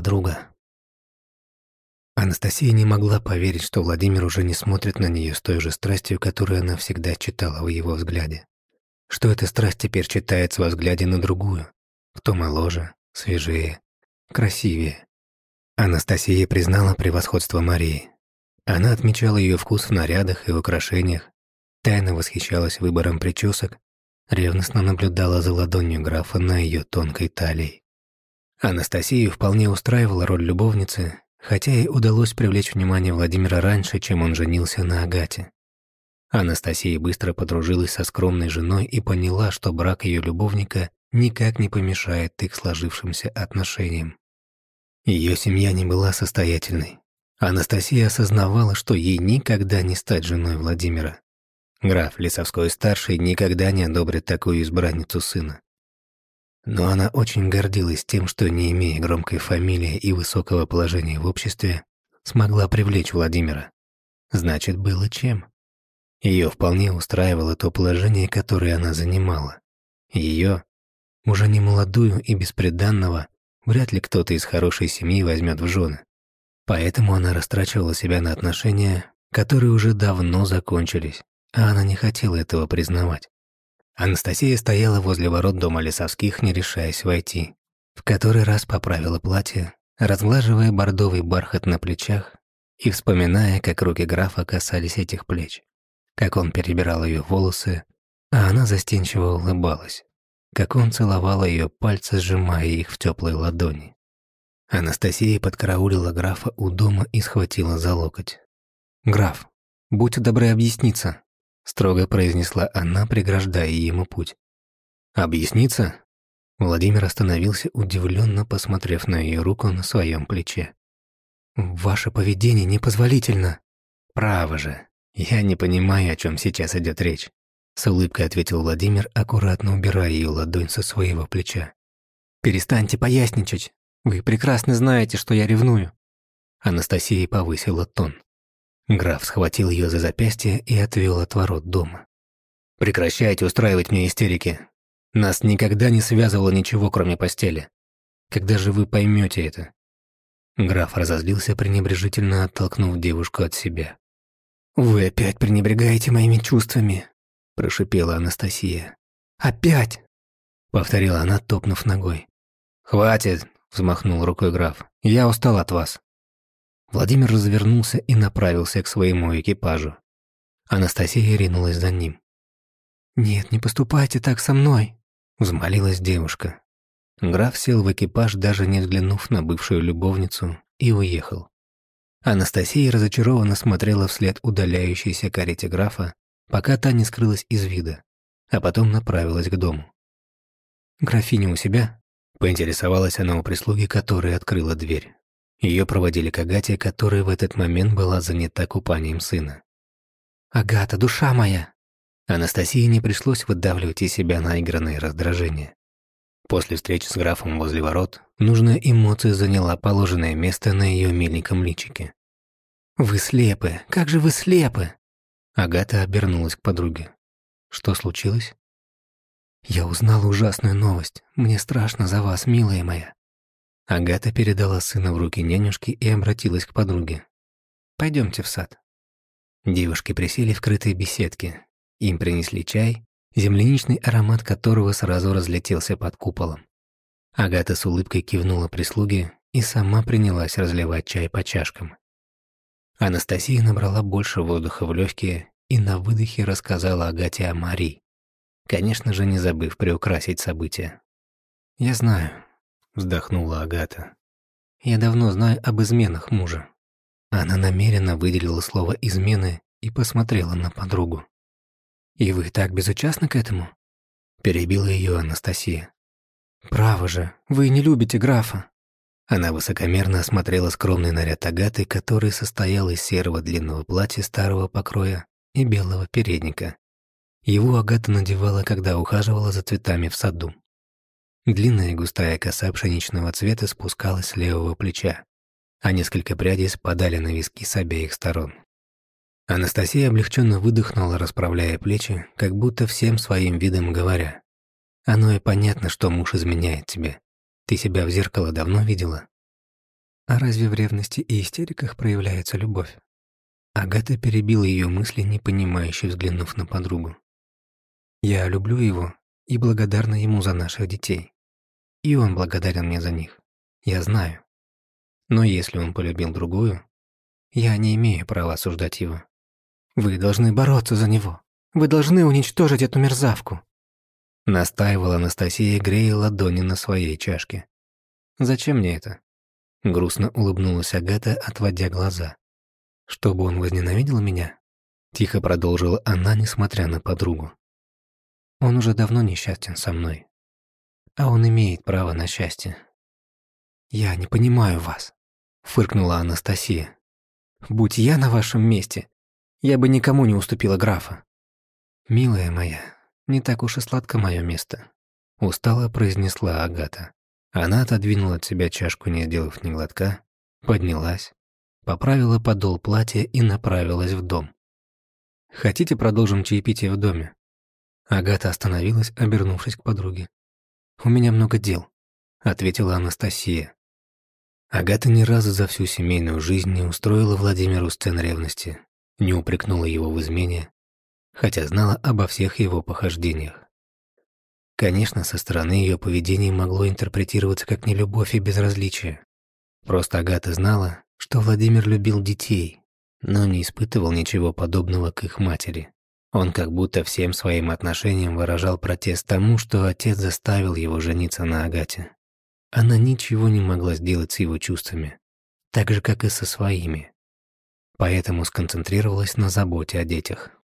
подруга». Анастасия не могла поверить, что Владимир уже не смотрит на нее с той же страстью, которую она всегда читала в его взгляде. Что эта страсть теперь читается во взгляде на другую, кто моложе, свежее, красивее. Анастасия признала превосходство Марии. Она отмечала ее вкус в нарядах и украшениях, тайно восхищалась выбором причесок, ревностно наблюдала за ладонью графа на ее тонкой талии. Анастасию вполне устраивала роль любовницы, хотя и удалось привлечь внимание Владимира раньше, чем он женился на Агате. Анастасия быстро подружилась со скромной женой и поняла, что брак ее любовника никак не помешает их сложившимся отношениям. Ее семья не была состоятельной. Анастасия осознавала, что ей никогда не стать женой Владимира. Граф Лисовской-старший никогда не одобрит такую избранницу сына. Но она очень гордилась тем, что, не имея громкой фамилии и высокого положения в обществе, смогла привлечь Владимира. Значит, было чем. Ее вполне устраивало то положение, которое она занимала. Ее, уже не молодую и беспреданного, вряд ли кто-то из хорошей семьи возьмет в жены. Поэтому она растрачивала себя на отношения, которые уже давно закончились, а она не хотела этого признавать. Анастасия стояла возле ворот дома Лесовских, не решаясь войти. В который раз поправила платье, разглаживая бордовый бархат на плечах и вспоминая, как руки графа касались этих плеч, как он перебирал ее волосы, а она застенчиво улыбалась как он целовал ее пальцы, сжимая их в теплой ладони. Анастасия подкараулила графа у дома и схватила за локоть. «Граф, будьте добры объясниться», — строго произнесла она, преграждая ему путь. «Объясниться?» Владимир остановился, удивленно посмотрев на ее руку на своем плече. «Ваше поведение непозволительно». «Право же, я не понимаю, о чем сейчас идет речь. С улыбкой ответил Владимир, аккуратно убирая ее ладонь со своего плеча. «Перестаньте поясничать. Вы прекрасно знаете, что я ревную». Анастасия повысила тон. Граф схватил ее за запястье и отвел от ворот дома. «Прекращайте устраивать мне истерики. Нас никогда не связывало ничего, кроме постели. Когда же вы поймете это?» Граф разозлился, пренебрежительно оттолкнув девушку от себя. «Вы опять пренебрегаете моими чувствами прошипела Анастасия. «Опять!» — повторила она, топнув ногой. «Хватит!» — взмахнул рукой граф. «Я устал от вас». Владимир развернулся и направился к своему экипажу. Анастасия ринулась за ним. «Нет, не поступайте так со мной!» — взмолилась девушка. Граф сел в экипаж, даже не взглянув на бывшую любовницу, и уехал. Анастасия разочарованно смотрела вслед удаляющейся карете графа, пока та не скрылась из вида, а потом направилась к дому. «Графиня у себя?» — поинтересовалась она у прислуги, которая открыла дверь. Ее проводили к Агате, которая в этот момент была занята купанием сына. «Агата, душа моя!» Анастасии не пришлось выдавливать из себя наигранное раздражение. После встречи с графом возле ворот нужная эмоция заняла положенное место на ее миленьком личике. «Вы слепы! Как же вы слепы!» Агата обернулась к подруге. «Что случилось?» «Я узнала ужасную новость. Мне страшно за вас, милая моя». Агата передала сына в руки нянюшки и обратилась к подруге. Пойдемте в сад». Девушки присели в крытой беседке. Им принесли чай, земляничный аромат которого сразу разлетелся под куполом. Агата с улыбкой кивнула прислуге и сама принялась разливать чай по чашкам. Анастасия набрала больше воздуха в легкие и на выдохе рассказала Агате о Марии, конечно же, не забыв приукрасить события. «Я знаю», — вздохнула Агата. «Я давно знаю об изменах мужа». Она намеренно выделила слово «измены» и посмотрела на подругу. «И вы так безучастны к этому?» Перебила ее Анастасия. «Право же, вы не любите графа». Она высокомерно осмотрела скромный наряд Агаты, который состоял из серого длинного платья старого покроя и белого передника. Его Агата надевала, когда ухаживала за цветами в саду. Длинная густая коса пшеничного цвета спускалась с левого плеча, а несколько прядей спадали на виски с обеих сторон. Анастасия облегченно выдохнула, расправляя плечи, как будто всем своим видом говоря. «Оно и понятно, что муж изменяет тебе. Ты себя в зеркало давно видела?» А разве в ревности и истериках проявляется любовь? Агата перебила ее мысли, непонимающе взглянув на подругу. «Я люблю его и благодарна ему за наших детей. И он благодарен мне за них. Я знаю. Но если он полюбил другую, я не имею права осуждать его. Вы должны бороться за него. Вы должны уничтожить эту мерзавку. Настаивала Анастасия, грея ладони на своей чашке. «Зачем мне это?» Грустно улыбнулась Агата, отводя глаза. «Чтобы он возненавидел меня?» Тихо продолжила она, несмотря на подругу. «Он уже давно несчастен со мной. А он имеет право на счастье». «Я не понимаю вас», — фыркнула Анастасия. «Будь я на вашем месте, я бы никому не уступила графа». «Милая моя, не так уж и сладко мое место», — устало произнесла Агата. Она отодвинула от себя чашку, не сделав ни глотка, поднялась, поправила подол платья и направилась в дом. «Хотите, продолжим чаепитие в доме?» Агата остановилась, обернувшись к подруге. «У меня много дел», — ответила Анастасия. Агата ни разу за всю семейную жизнь не устроила Владимиру сцен ревности, не упрекнула его в измене, хотя знала обо всех его похождениях. Конечно, со стороны ее поведение могло интерпретироваться как нелюбовь и безразличие. Просто Агата знала, что Владимир любил детей, но не испытывал ничего подобного к их матери. Он как будто всем своим отношением выражал протест тому, что отец заставил его жениться на Агате. Она ничего не могла сделать с его чувствами, так же, как и со своими. Поэтому сконцентрировалась на заботе о детях.